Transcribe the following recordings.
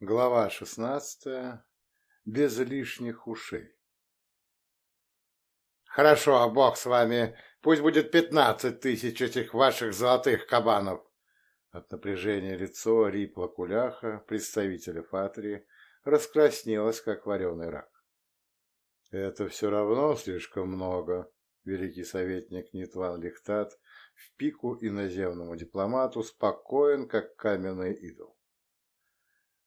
Глава шестнадцатая. Без лишних ушей. «Хорошо, бог с вами. Пусть будет пятнадцать тысяч этих ваших золотых кабанов!» От напряжения лицо Рипла Куляха, представителя Фатрии, раскраснелось, как вареный рак. «Это все равно слишком много», — великий советник Нитван Лихтат в пику иноземному дипломату спокоен, как каменный идол.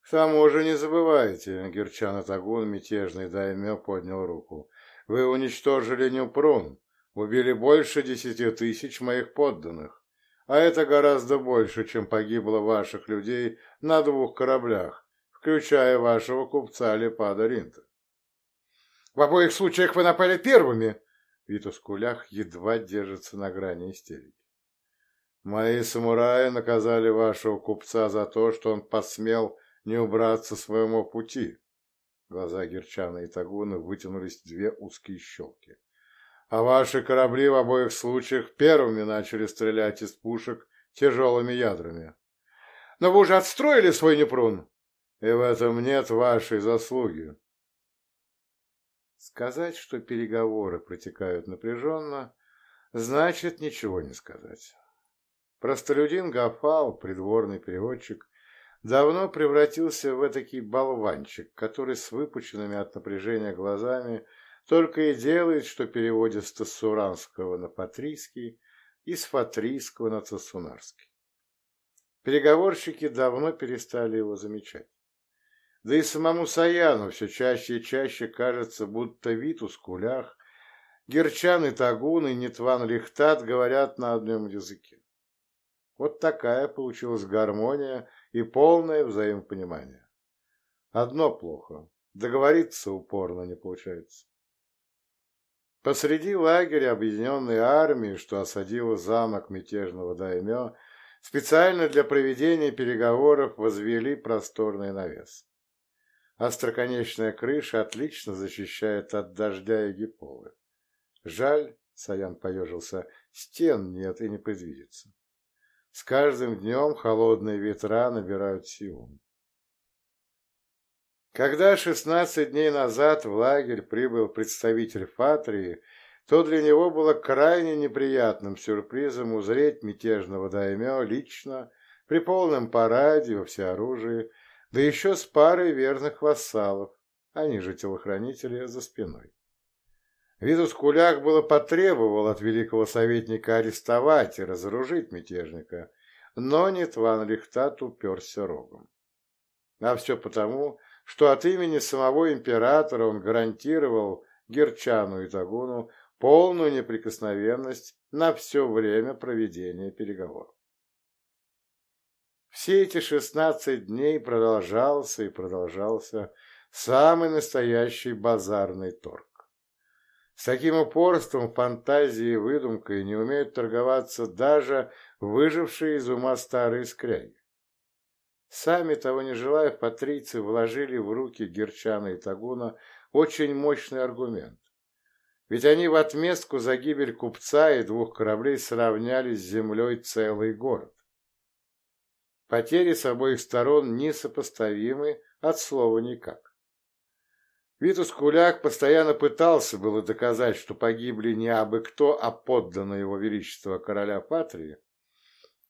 К тому же не забывайте, Герчан Атагун, мятежный даймё, поднял руку. Вы уничтожили Нюпрун, убили больше десяти тысяч моих подданных. А это гораздо больше, чем погибло ваших людей на двух кораблях, включая вашего купца Лепада Ринта. В обоих случаях вы напали первыми. Витус Кулях едва держится на грани истерики. Мои самураи наказали вашего купца за то, что он посмел не убраться с своего пути. Глаза Герчана и Тагуна вытянулись две узкие щелки. А ваши корабли в обоих случаях первыми начали стрелять из пушек тяжелыми ядрами. Но вы уже отстроили свой Непрун, и в этом нет вашей заслуги. Сказать, что переговоры протекают напряженно, значит ничего не сказать. Простолюдин Гафал, придворный переводчик, давно превратился в этакий болванчик, который с выпученными от напряжения глазами только и делает, что переводит с тассуранского на патрийский и с фатрийского на тассунарский. Переговорщики давно перестали его замечать. Да и самому Саяну все чаще и чаще кажется, будто Витус Кулях, Герчан и Тагун и Нитван Лихтат говорят на одном языке. Вот такая получилась гармония и полное взаимопонимание. Одно плохо – договориться упорно не получается. Посреди лагеря объединенной армии, что осадила замок мятежного даймё, специально для проведения переговоров возвели просторный навес. Остроконечная крыша отлично защищает от дождя и гиполы. Жаль, Саян поежился, стен нет и не предвидится. С каждым днем холодные ветра набирают силу. Когда шестнадцать дней назад в лагерь прибыл представитель Фатрии, то для него было крайне неприятным сюрпризом узреть мятежного даймё лично, при полном параде во всеоружии, да еще с парой верных вассалов, они же телохранители, за спиной. Витус Кулях было потребовал от великого советника арестовать и разоружить мятежника, но Нитван Лихтат уперся рогом. А все потому, что от имени самого императора он гарантировал Герчану и Тагуну полную неприкосновенность на все время проведения переговоров. Все эти шестнадцать дней продолжался и продолжался самый настоящий базарный торг. С таким упорством, фантазией и выдумкой не умеют торговаться даже выжившие из ума старые скряги. Сами того не желая, патрийцы вложили в руки Герчана и Тагуна очень мощный аргумент. Ведь они в отместку за гибель купца и двух кораблей сравняли с землей целый город. Потери с обоих сторон несопоставимы от слова никак. Витус Куляк постоянно пытался было доказать, что погибли не абы кто, а подданные его величества короля Патрии.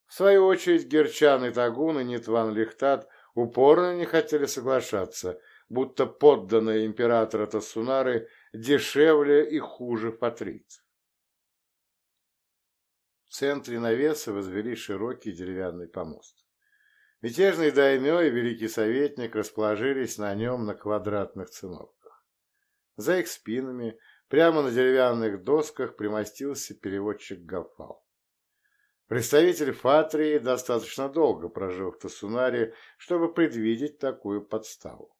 В свою очередь Герчан и Тагун и Нитван Лихтат упорно не хотели соглашаться, будто подданные императора Тасунары дешевле и хуже патрийцев. В центре навеса возвели широкий деревянный помост. Мятежный даймё и великий советник расположились на нем на квадратных циновках. За их спинами, прямо на деревянных досках, примостился переводчик Гафал. Представитель Фатрии достаточно долго прожил в Тасунаре, чтобы предвидеть такую подставу.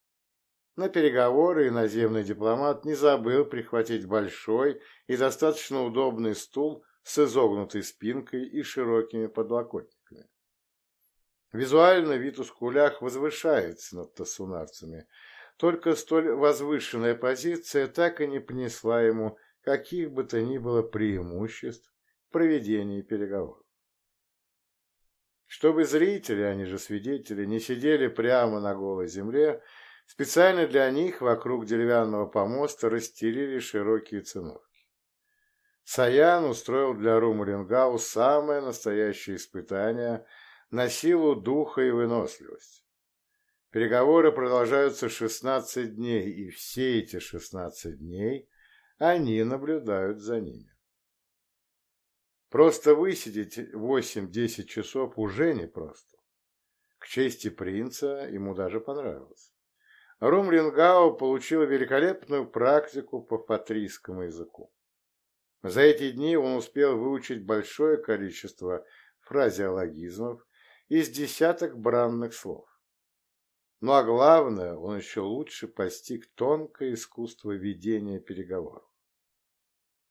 На переговоры иноземный дипломат не забыл прихватить большой и достаточно удобный стул с изогнутой спинкой и широкими подлокотниками. Визуально Витус Кулях возвышается над тасунарцами, только столь возвышенная позиция так и не принесла ему каких бы то ни было преимуществ в проведении переговоров. Чтобы зрители, они же свидетели, не сидели прямо на голой земле, специально для них вокруг деревянного помоста расстелили широкие циновки. Саян устроил для Румарингау самое настоящее испытание на силу духа и выносливость. Переговоры продолжаются 16 дней, и все эти 16 дней они наблюдают за ними. Просто высидеть 8-10 часов уже непросто. К чести принца ему даже понравилось. Румлингау получил великолепную практику по фатрийскому языку. За эти дни он успел выучить большое количество фразеологизмов из десяток бранных слов. Ну а главное, он еще лучше постиг тонкое искусство ведения переговоров.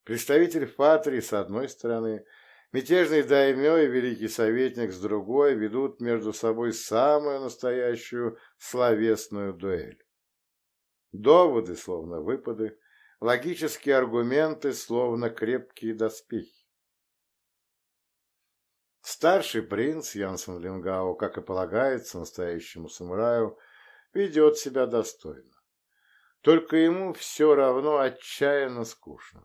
Представитель Фатрии с одной стороны, мятежный даймё и великий советник с другой ведут между собой самую настоящую словесную дуэль. Доводы, словно выпады, логические аргументы, словно крепкие доспехи. Старший принц Янсен Лингау, как и полагается настоящему самураю, ведет себя достойно. Только ему все равно отчаянно скучно.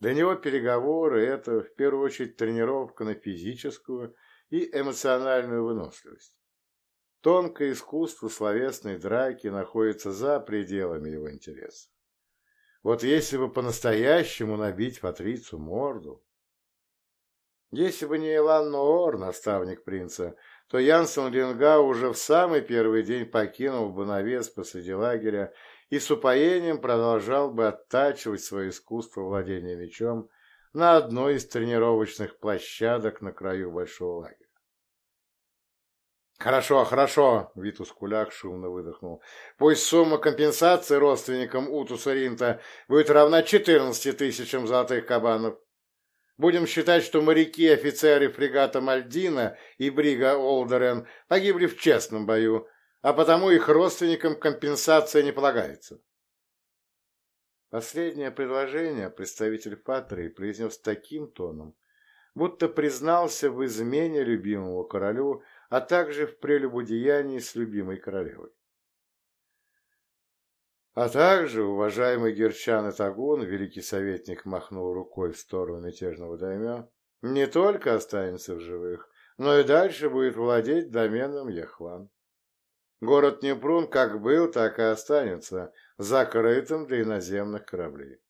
Для него переговоры – это, в первую очередь, тренировка на физическую и эмоциональную выносливость. Тонкое искусство словесной драки находится за пределами его интереса. Вот если бы по-настоящему набить Патрицу морду... Если бы не Илан Ноор, наставник принца, то Янсен Линга уже в самый первый день покинул бы навес посреди лагеря и с упоением продолжал бы оттачивать свое искусство владения мечом на одной из тренировочных площадок на краю большого лагеря. «Хорошо, хорошо!» — Витус Куляк шумно выдохнул. «Пусть сумма компенсации родственникам Утуса Ринта будет равна 14 тысячам золотых кабанов. Будем считать, что моряки офицеры фрегата Мальдина и брига Олдерен погибли в честном бою, а потому их родственникам компенсация не полагается. Последнее предложение представитель Фатрии произнес таким тоном, будто признался в измене любимому королю, а также в прелюбодеянии с любимой королевой. А также, уважаемый Герчан и Тагун, великий советник махнул рукой в сторону мятежного даймя, не только останется в живых, но и дальше будет владеть доменом Яхван. Город Непрун как был, так и останется, закрытым для иноземных кораблей.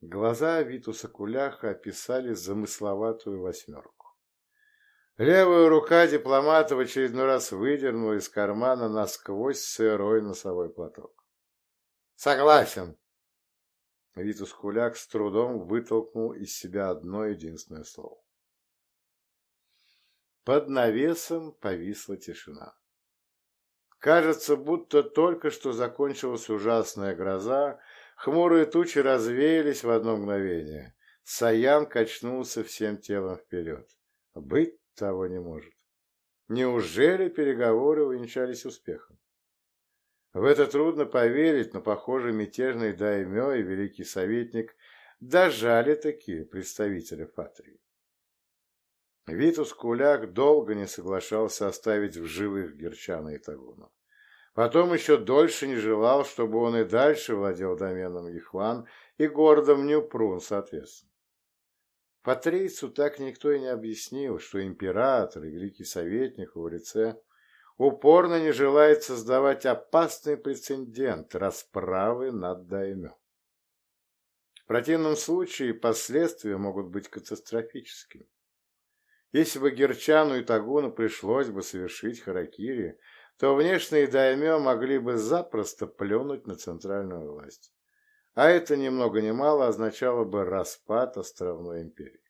Глаза Витуса Куляха описали замысловатую восьмерку. Левая рука дипломата в очередной раз выдернула из кармана насквозь сырой носовой платок. «Согласен!» Витус Куляк с трудом вытолкнул из себя одно единственное слово. Под навесом повисла тишина. Кажется, будто только что закончилась ужасная гроза, хмурые тучи развеялись в одно мгновение. Саян качнулся всем телом вперед. Быть того не может. Неужели переговоры увенчались успехом? В это трудно поверить, но, похоже, мятежный даймё и великий советник дожали такие представители Фатрии. Витус Куляк долго не соглашался оставить в живых Герчана и Тагуна. Потом еще дольше не желал, чтобы он и дальше владел доменом Ихван и городом Нюпрун, соответственно. Патрийцу так никто и не объяснил, что император и великий советник в лице упорно не желает создавать опасный прецедент расправы над даймё. В противном случае последствия могут быть катастрофическими. Если бы Герчану и Тагуну пришлось бы совершить харакири, то внешние даймё могли бы запросто плюнуть на центральную власть. А это ни много ни мало означало бы распад островной империи.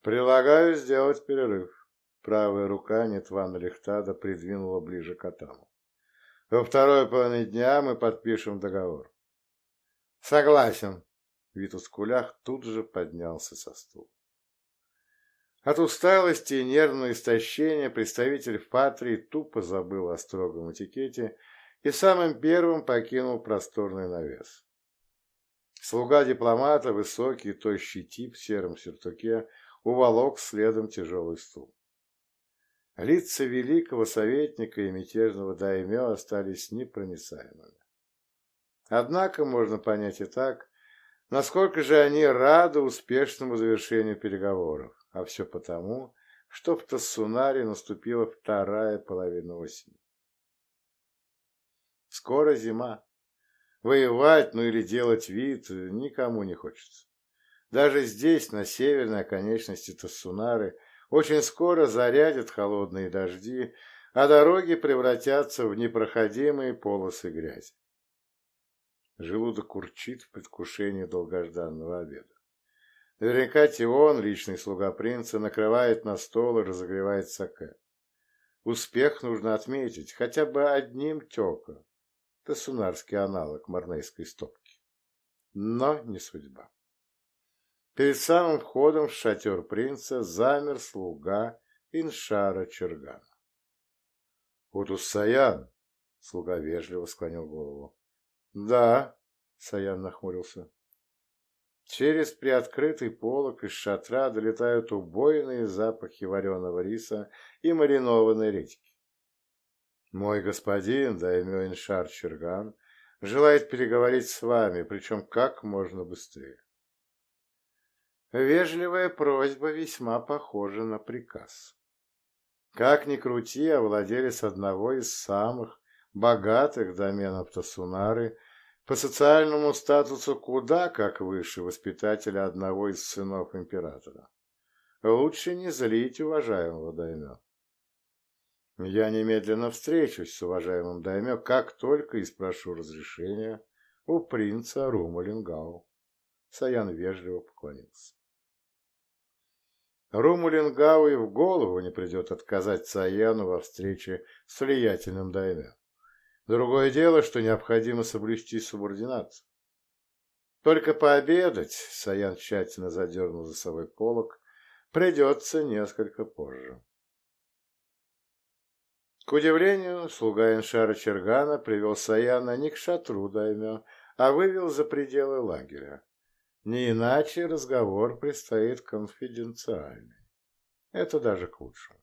Прилагаю сделать перерыв. Правая рука Нетвана Лихтада придвинула ближе к Атаму. Во второй половине дня мы подпишем договор. Согласен. Витус Кулях тут же поднялся со стула. От усталости и нервного истощения представитель Патрии тупо забыл о строгом этикете и самым первым покинул просторный навес. Слуга дипломата, высокий, тощий тип в сером сюртуке, уволок следом тяжелый стул. Лица великого советника и мятежного даймё остались непроницаемыми. Однако можно понять и так, насколько же они рады успешному завершению переговоров, а все потому, что в Тассунаре наступила вторая половина осени. Скоро зима. Воевать, ну или делать вид никому не хочется. Даже здесь, на северной оконечности Тассунары, очень скоро зарядят холодные дожди, а дороги превратятся в непроходимые полосы грязи. Желудок урчит в предвкушении долгожданного обеда. Наверняка Тион, личный слуга принца, накрывает на стол и разогревает саке. Успех нужно отметить хотя бы одним тёком. Тасунарский аналог марнейской стопки. Но не судьба. Перед самым входом в шатер принца замер слуга Иншара Чергана. «Утус Саян!» — слуга вежливо склонил голову. «Да», — Саян нахмурился. Через приоткрытый полок из шатра долетают убойные запахи вареного риса и маринованной редьки. Мой господин, даймё Иншар Черган, желает переговорить с вами, причем как можно быстрее. Вежливая просьба весьма похожа на приказ. Как ни крути, а владелец одного из самых богатых доменов Тасунары по социальному статусу куда как выше воспитателя одного из сынов императора. Лучше не злить уважаемого даймё. Я немедленно встречусь с уважаемым даймё, как только и спрошу разрешения у принца Румалингау. Саян вежливо поклонился. Румалингау и в голову не придет отказать Саяну во встрече с влиятельным даймё. Другое дело, что необходимо соблюсти субординацию. Только пообедать, Саян тщательно задернул за собой полок, придется несколько позже. К удивлению, слуга Иншара Чергана привел Саяна не к шатру даймё, а вывел за пределы лагеря. Не иначе разговор предстоит конфиденциальный. Это даже к лучшему.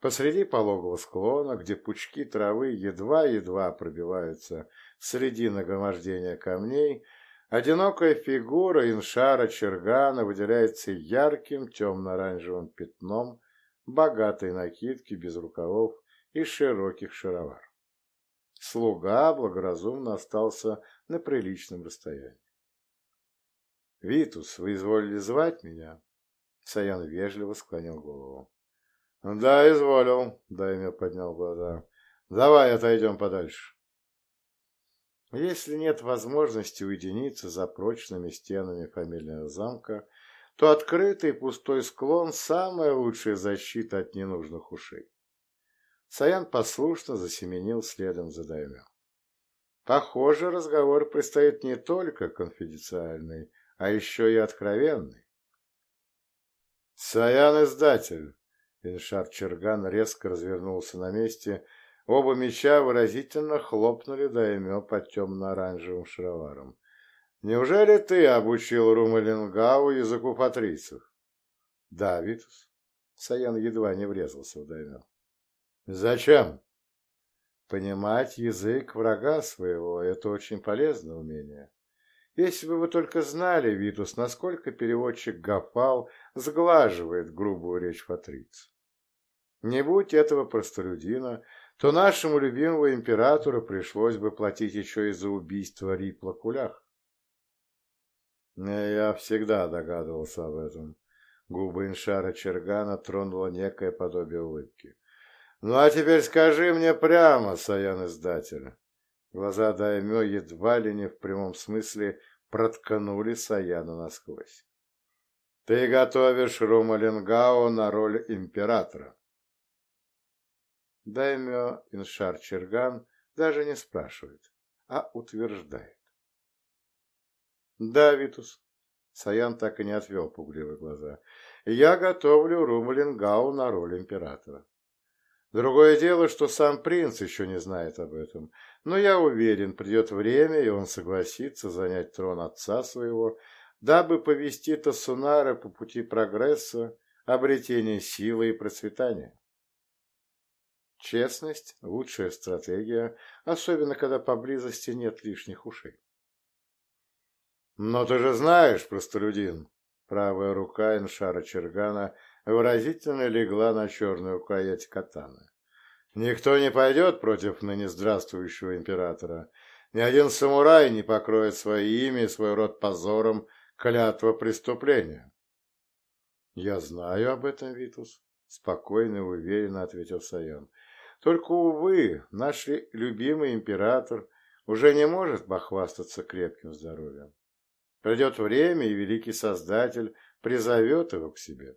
Посреди пологого склона, где пучки травы едва-едва пробиваются среди нагромождения камней, одинокая фигура иншара Чергана выделяется ярким темно-оранжевым пятном богатой накидки без рукавов и широких шаровар. Слуга благоразумно остался на приличном расстоянии. «Витус, вы изволили звать меня?» Саян вежливо склонил голову. «Да, изволил», — Даймё поднял глаза. «Давай отойдем подальше». Если нет возможности уединиться за прочными стенами фамильного замка, то открытый пустой склон – самая лучшая защита от ненужных ушей. Саян послушно засеменил следом за Даймё. Похоже, разговор предстоит не только конфиденциальный, а еще и откровенный. «Саян-издатель!» Ильшар Черган резко развернулся на месте. Оба меча выразительно хлопнули даймё по темно-оранжевым шароварам. «Неужели ты обучил Румалингау языку патрийцев?» «Да, Витус». Саян едва не врезался в даймё. «Зачем?» «Понимать язык врага своего — это очень полезное умение. Если бы вы только знали, Витус, насколько переводчик Гафал сглаживает грубую речь патрийцев. Не будь этого простолюдина, то нашему любимому императору пришлось бы платить еще и за убийство Рипла Кулях. Я всегда догадывался об этом. Губы Иншара Чергана тронуло некое подобие улыбки. Ну а теперь скажи мне прямо, Саян-издатель. Глаза Даймё едва ли не в прямом смысле проткнули Саяна насквозь. Ты готовишь Румалингау на роль императора. Даймё Иншар Черган даже не спрашивает, а утверждает. Да, Витус. Саян так и не отвел пугливые глаза. Я готовлю Румалингау на роль императора. Другое дело, что сам принц еще не знает об этом, но я уверен, придет время, и он согласится занять трон отца своего, дабы повести Тасунара по пути прогресса, обретения силы и процветания. Честность – лучшая стратегия, особенно когда поблизости нет лишних ушей. «Но ты же знаешь, простолюдин!» Правая рука Иншара Чергана выразительно легла на черную рукоять катаны. «Никто не пойдет против ныне здравствующего императора. Ни один самурай не покроет свое имя и свой род позором клятва преступления». «Я знаю об этом, Витус», — спокойно и уверенно ответил Саян. «Только, увы, наш любимый император уже не может похвастаться крепким здоровьем. Придет время, и великий Создатель призовет его к себе.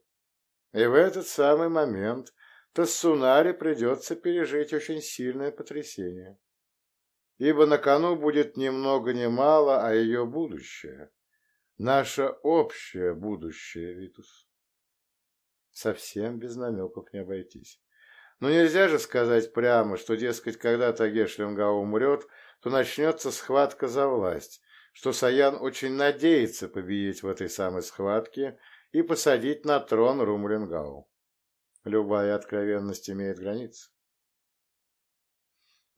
И в этот самый момент Тассунаре придется пережить очень сильное потрясение. Ибо на кону будет ни много ни мало, а ее будущее. Наше общее будущее, Витус. Совсем без намеков не обойтись. Но нельзя же сказать прямо, что, дескать, когда Тагешлингау умрет, то начнется схватка за власть, что Саян очень надеется победить в этой самой схватке и посадить на трон Румлингау. Любая откровенность имеет границы.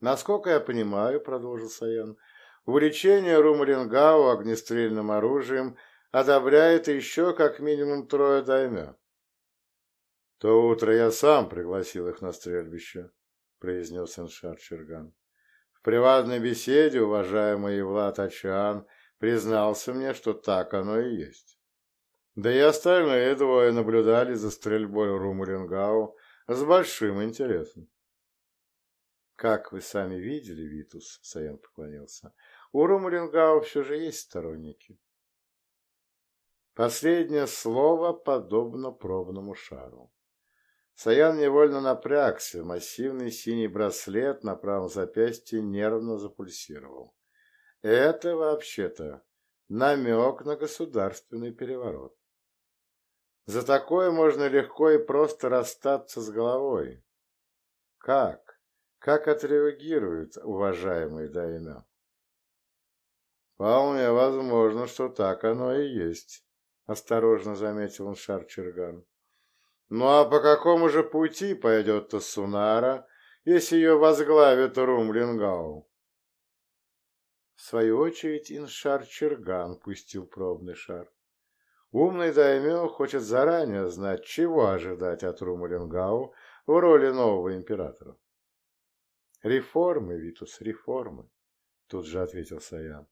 Насколько я понимаю, продолжил Саян, увлечение Румлингау огнестрельным оружием одобряет еще как минимум трое даймё. То утро я сам пригласил их на стрельбище, произнес Эншар Черган. В приватной беседе уважаемый Влад Ачан признался мне, что так оно и есть. Да и остальные двое наблюдали за стрельбой Румурингау с большим интересом. «Как вы сами видели, Витус», — Саян поклонился, — «у Румурингау все же есть сторонники». Последнее слово подобно пробному шару. Саян невольно напрягся, массивный синий браслет на правом запястье нервно запульсировал. Это, вообще-то, намек на государственный переворот. За такое можно легко и просто расстаться с головой. Как? Как отреагируют уважаемые даймё? Вполне возможно, что так оно и есть, осторожно заметил он Шарчерган. Ну а по какому же пути пойдет Тасунара, если ее возглавит Румлингау? В свою очередь Иншар Черган пустил пробный шар. Умный даймё хочет заранее знать, чего ожидать от Румлингау в роли нового императора. «Реформы, Витус, реформы», — тут же ответил Саян.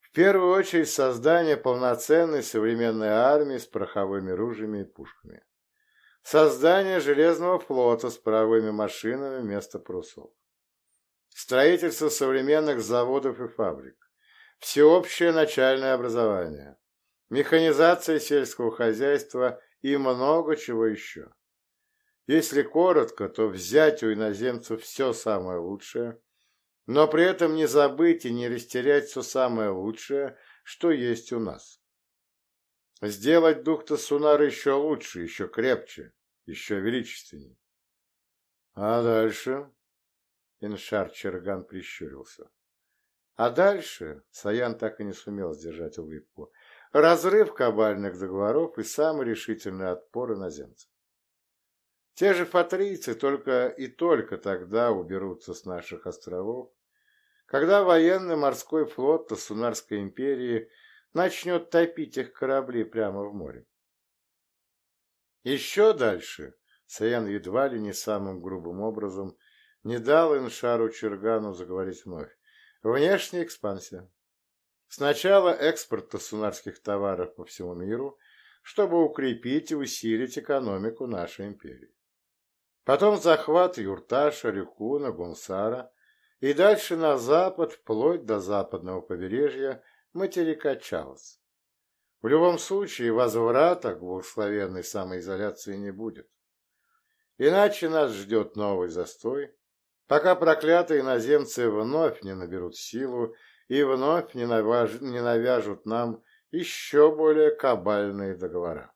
«В первую очередь создание полноценной современной армии с пороховыми ружьями и пушками. Создание железного флота с паровыми машинами вместо парусов. Строительство современных заводов и фабрик. Всеобщее начальное образование. Механизация сельского хозяйства и много чего еще. Если коротко, то взять у иноземцев все самое лучшее, но при этом не забыть и не растерять все самое лучшее, что есть у нас. Сделать дух Тасунара еще лучше, еще крепче, еще величественней. А дальше? Иншар Черган прищурился. А дальше Саян так и не сумел сдержать улыбку. Разрыв кабальных договоров и самый решительный отпор иноземцев. Те же фатрийцы только и только тогда уберутся с наших островов, когда военный морской флот Тасунарской империи начнет топить их корабли прямо в море. Еще дальше Саян едва ли не самым грубым образом не дал Иншару Чергану заговорить вновь. Внешняя экспансия. Сначала экспорт тасунарских товаров по всему миру, чтобы укрепить и усилить экономику нашей империи. Потом захват Юрташа, Рюкуна, Гунсара и дальше на запад, вплоть до западного побережья материка Чаос. В любом случае возврата к благословенной самоизоляции не будет. Иначе нас ждет новый застой, пока проклятые иноземцы вновь не наберут силу и вновь не, навяж... не навяжут нам еще более кабальные договора.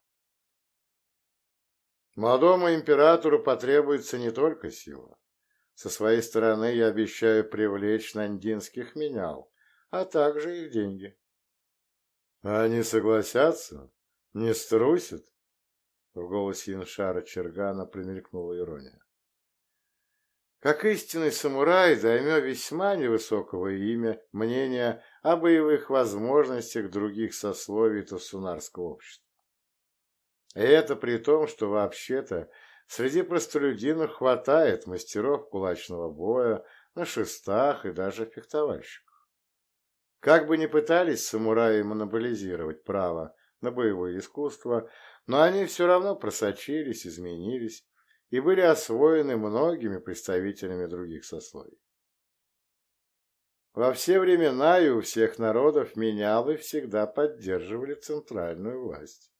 Молодому императору потребуется не только сила. Со своей стороны я обещаю привлечь нандинских менял, а также их деньги. Они согласятся? Не струсят? В голосе Иншара Чергана примелькнула ирония. Как истинный самурай, Даймё весьма невысокого имя, мнения о боевых возможностях других сословий Тосунарского общества. И это при том, что вообще-то среди простолюдинов хватает мастеров кулачного боя на шестах и даже фехтовальщиков. Как бы ни пытались самураи монополизировать право на боевое искусство, но они все равно просочились, изменились и были освоены многими представителями других сословий. Во все времена и у всех народов менялы всегда поддерживали центральную власть.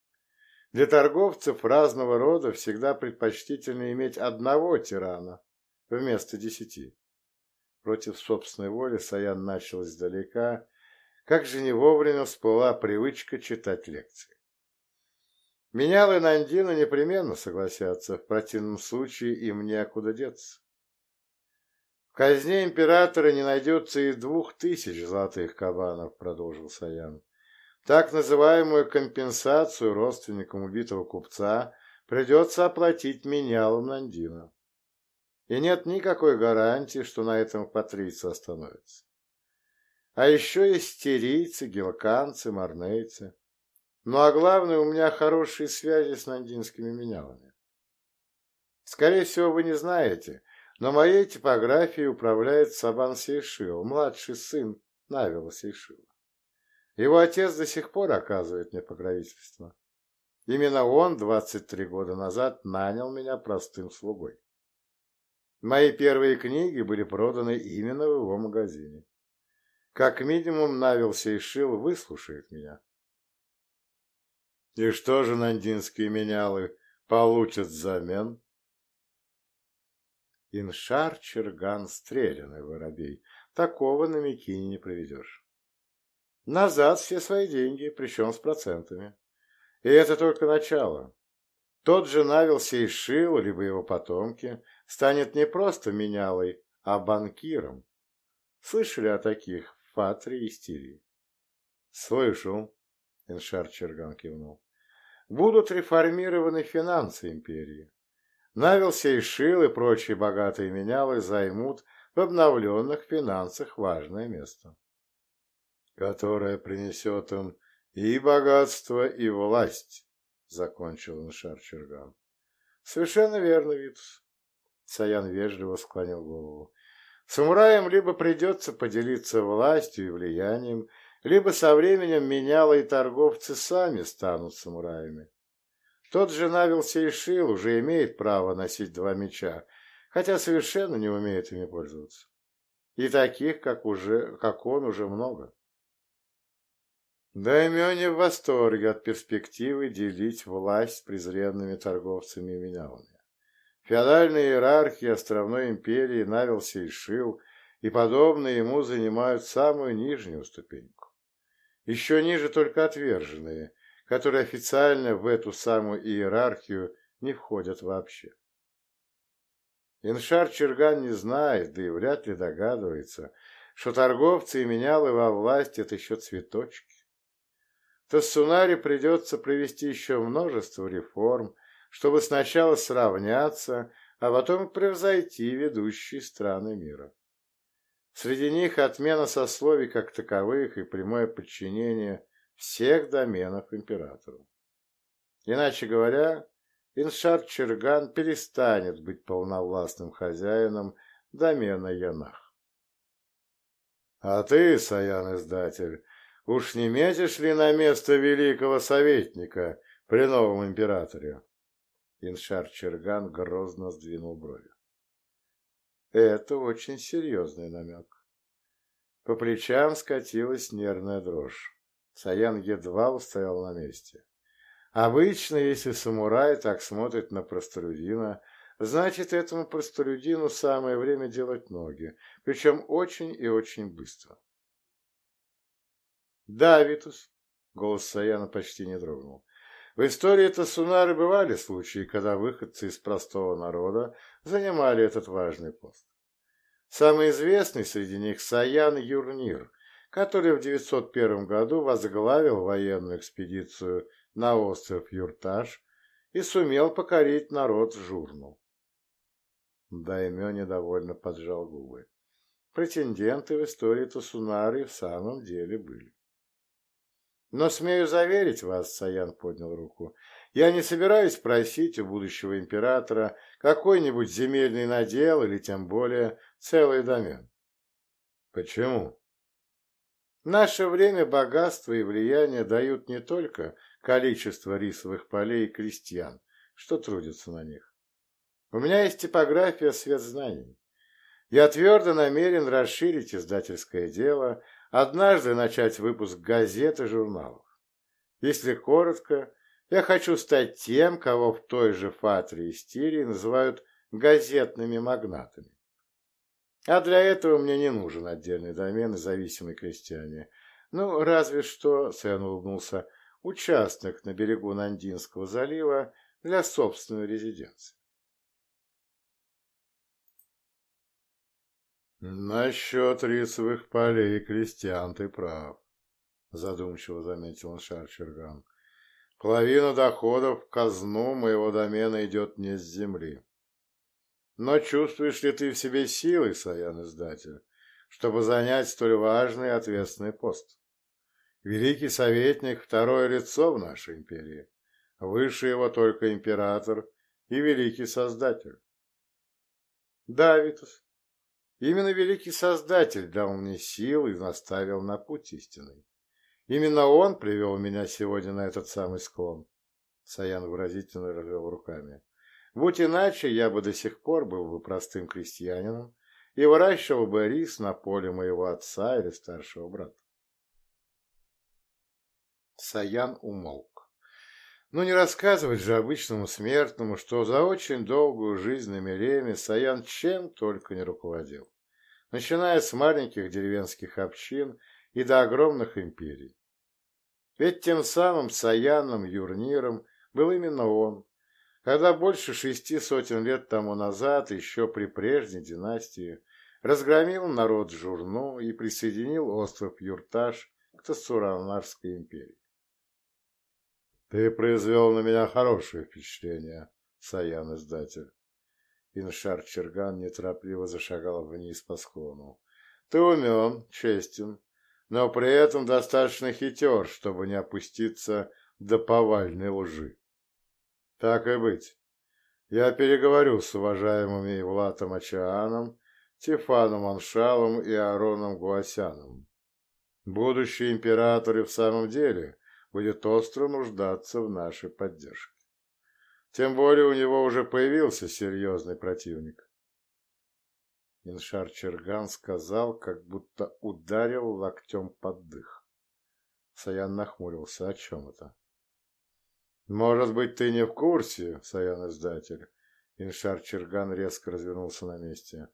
Для торговцев разного рода всегда предпочтительно иметь одного тирана вместо десяти. Против собственной воли Саян начал издалека, как же не вовремя всплыла привычка читать лекции. Менялы Нандина непременно согласятся, в противном случае им некуда деться. В казне императора не найдется и двух тысяч золотых кабанов, продолжил Саян. Так называемую компенсацию родственникам убитого купца придется оплатить менялом Нандина. И нет никакой гарантии, что на этом патриция остановится. А еще есть тирийцы, гелканцы, марнейцы. Ну а главное, у меня хорошие связи с нандинскими менялами. Скорее всего, вы не знаете, но моей типографией управляет Сабан Сейшил, младший сын Навила Сейшила. Его отец до сих пор оказывает мне покровительство. Именно он 23 года назад нанял меня простым слугой. Мои первые книги были проданы именно в его магазине. Как минимум, Навился и Шил выслушает меня. И что же нандинские менялы получат взамен? Иншар, Черган, стрелянный воробей. Такого на Микине не проведешь. Назад все свои деньги, причем с процентами. И это только начало. Тот же Навил Сейшил, либо его потомки, станет не просто менялой, а банкиром. Слышали о таких в и Стирии? Слышал, Иншар Черган кивнул. Будут реформированы финансы империи. Навил Сейшил и прочие богатые менялы займут в обновленных финансах важное место которая принесет им и богатство, и власть, — закончил Иншар Черган. — Совершенно верно, Витус. Саян вежливо склонил голову. Самураям либо придется поделиться властью и влиянием, либо со временем меняло и торговцы сами станут самураями. Тот же Навил Сейшил уже имеет право носить два меча, хотя совершенно не умеет ими пользоваться. И таких, как, уже, как он, уже много. Даймё в восторге от перспективы делить власть с презренными торговцами и менялами. Феодальные иерархии островной империи Навился и Шил и подобные ему занимают самую нижнюю ступеньку. Еще ниже только отверженные, которые официально в эту самую иерархию не входят вообще. Иншар Черган не знает, да и вряд ли догадывается, что торговцы и менялы во власти – это еще цветочки то Сунаре придется провести еще множество реформ, чтобы сначала сравняться, а потом превзойти ведущие страны мира. Среди них отмена сословий как таковых и прямое подчинение всех доменов императору. Иначе говоря, Иншар Черган перестанет быть полновластным хозяином домена Янах. А ты, Саян-издатель, Уж не метишь ли на место великого советника при новом императоре? Иншар Черган грозно сдвинул брови. Это очень серьезный намек. По плечам скатилась нервная дрожь. Саян едва устоял на месте. Обычно, если самурай так смотрит на простолюдина, значит, этому простолюдину самое время делать ноги, причем очень и очень быстро. Да, Витус, голос Саяна почти не дрогнул. В истории Тасунары бывали случаи, когда выходцы из простого народа занимали этот важный пост. Самый известный среди них Саян Юрнир, который в 901 году возглавил военную экспедицию на остров Юртаж и сумел покорить народ Журну. Даймё недовольно поджал губы. Претенденты в истории Тусунари в самом деле были. Но смею заверить вас, Саян поднял руку, я не собираюсь просить у будущего императора какой-нибудь земельный надел или тем более целый домен. Почему? Наше время богатство и влияние дают не только количество рисовых полей и крестьян, что трудятся на них. У меня есть типография «Свет знаний». Я твердо намерен расширить издательское дело, однажды начать выпуск газет и журналов. Если коротко, я хочу стать тем, кого в той же Фатре и Стирии называют газетными магнатами. А для этого мне не нужен отдельный домен и зависимые крестьяне. Ну, разве что, Сэн улыбнулся, участок на берегу Нандинского залива для собственной резиденции. «Насчет рисовых полей крестьян ты прав», — задумчиво заметил Шарчерган. «Половина доходов в казну моего домена идет не с земли. Но чувствуешь ли ты в себе силы, Саян-издатель, чтобы занять столь важный и ответственный пост? Великий советник — второе лицо в нашей империи. Выше его только император и великий создатель. Да, Витус, Именно великий Создатель дал мне сил и наставил на путь истинный. Именно он привел меня сегодня на этот самый склон. Саян выразительно развел руками. Будь иначе, я бы до сих пор был бы простым крестьянином и выращивал бы рис на поле моего отца или старшего брата. Саян умолк. Но не рассказывать же обычному смертному, что за очень долгую жизнь на Мереме Саян чем только не руководил, начиная с маленьких деревенских общин и до огромных империй. Ведь тем самым Саяном Юрниром был именно он, когда больше шести сотен лет тому назад, еще при прежней династии, разгромил народ Журну и присоединил остров Юрташ к Тассуранарской империи. Ты произвел на меня хорошее впечатление, Саян-издатель. Иншар Черган неторопливо зашагал вниз по склону. Ты умен, честен, но при этом достаточно хитер, чтобы не опуститься до повальной лжи. Так и быть. Я переговорю с уважаемыми Влатом Ачааном, Тифаном Аншалом и Ароном Гуасяном. Будущий император и в самом деле будет остро нуждаться в нашей поддержке. Тем более у него уже появился серьезный противник. Иншар Черган сказал, как будто ударил локтем под дых. Саян нахмурился. О чем это? «Может быть, ты не в курсе, Саян-издатель?» Иншар Черган резко развернулся на месте.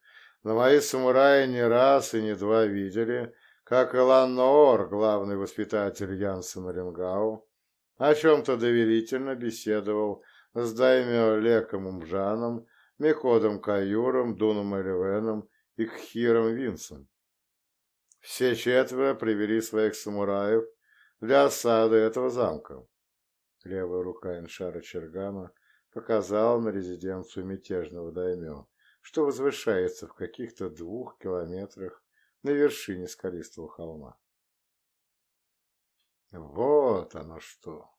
«Но мои самураи не раз и не два видели, как Илан Ноор, главный воспитатель Янсена Рингау, о чем-то доверительно беседовал с Даймио Леком Умжаном, Меходом Каюром, Дуном Эливеном и Кхиром Винсом. Все четверо привели своих самураев для осады этого замка. Левая рука Иншара Чергана показала на резиденцию мятежного даймё, что возвышается в каких-то двух километрах на вершине скалистого холма. Вот оно что!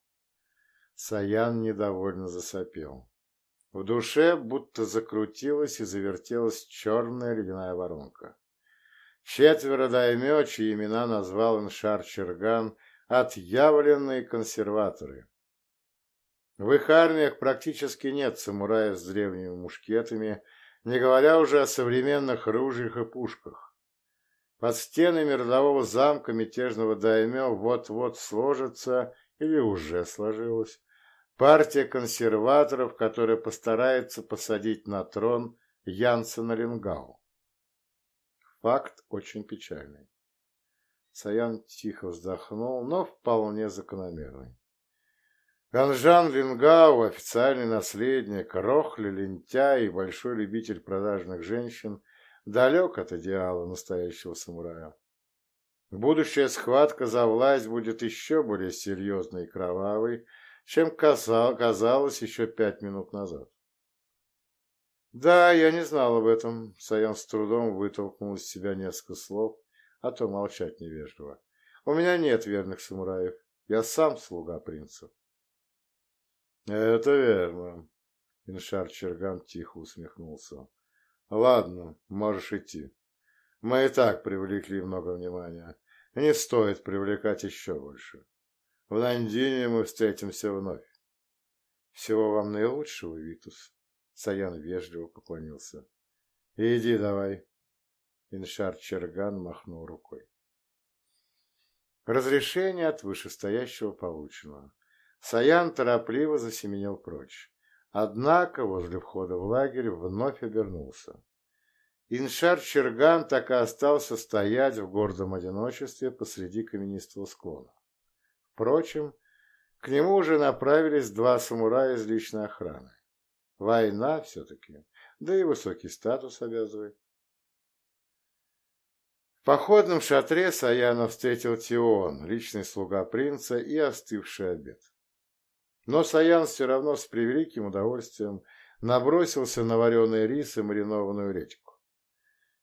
Саян недовольно засопел. В душе будто закрутилась и завертелась черная ледяная воронка. Четверо даймё, чьи имена назвал Иншар Черган, отъявленные консерваторы. В их армиях практически нет самураев с древними мушкетами, не говоря уже о современных ружьях и пушках. Под стенами родового замка мятежного даймё вот-вот сложится или уже сложилась партия консерваторов, которая постарается посадить на трон Янсена Ленгау. Факт очень печальный. Саян тихо вздохнул, но вполне закономерный. Ганжан Лингау, официальный наследник, рохли, лентяй и большой любитель продажных женщин, далек от идеала настоящего самурая. Будущая схватка за власть будет еще более серьезной и кровавой, чем казалось еще пять минут назад. Да, я не знал об этом. Саян с трудом вытолкнул из себя несколько слов, а то молчать невежливо. У меня нет верных самураев. Я сам слуга принца. Это верно. Иншар Черган тихо усмехнулся. Ладно, можешь идти. Мы и так привлекли много внимания. Не стоит привлекать еще больше. В Нандине мы встретимся вновь. Всего вам наилучшего, Витус. Саян вежливо поклонился. Иди давай. Иншар Черган махнул рукой. Разрешение от вышестоящего получено. Саян торопливо засеменил прочь. Однако возле входа в лагерь вновь обернулся. Иншар Черган так и остался стоять в гордом одиночестве посреди каменистого склона. Впрочем, к нему уже направились два самурая из личной охраны. Война все-таки, да и высокий статус обязывает. В походном шатре Саяна встретил Тион, личный слуга принца и остывший обед. Но Саян все равно с превеликим удовольствием набросился на вареный рис и маринованную редьку.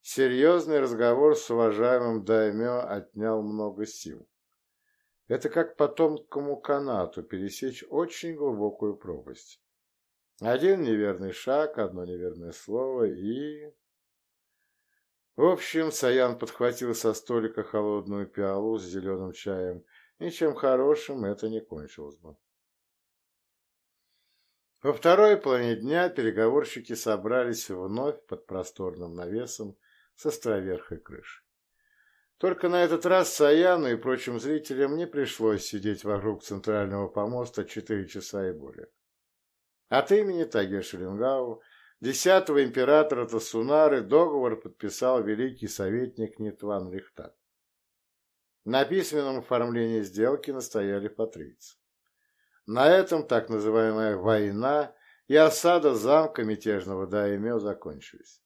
Серьезный разговор с уважаемым Даймё отнял много сил. Это как по тонкому канату пересечь очень глубокую пропасть. Один неверный шаг, одно неверное слово и... В общем, Саян подхватил со столика холодную пиалу с зеленым чаем, Ничем хорошим это не кончилось бы. Во второй половине дня переговорщики собрались вновь под просторным навесом с островерхой крыши. Только на этот раз Саяну и прочим зрителям не пришлось сидеть вокруг центрального помоста четыре часа и более. От имени Тагеши Ленгау, десятого императора Тасунары, договор подписал великий советник Нитван Рихтат. На письменном оформлении сделки настояли патрийцы. На этом так называемая «война» и осада замка мятежного Даймё закончились.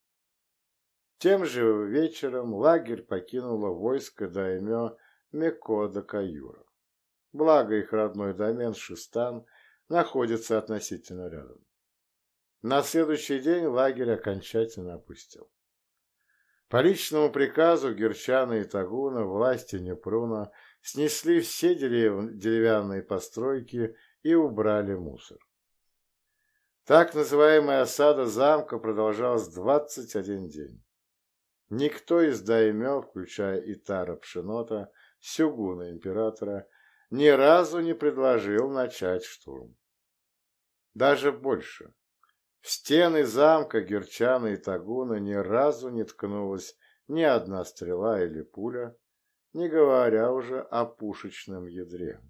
Тем же вечером лагерь покинуло войско Даймё Мекода Каюра. Благо их родной домен Шистан находится относительно рядом. На следующий день лагерь окончательно опустил. По личному приказу Герчана и Тагуна власти Непруна снесли все деревянные постройки и убрали мусор. Так называемая осада замка продолжалась 21 день. Никто из даймё, включая Итара Пшенота, Сюгуна императора, ни разу не предложил начать штурм. Даже больше. В стены замка Герчана и Тагуна ни разу не ткнулась ни одна стрела или пуля, не говоря уже о пушечном ядре.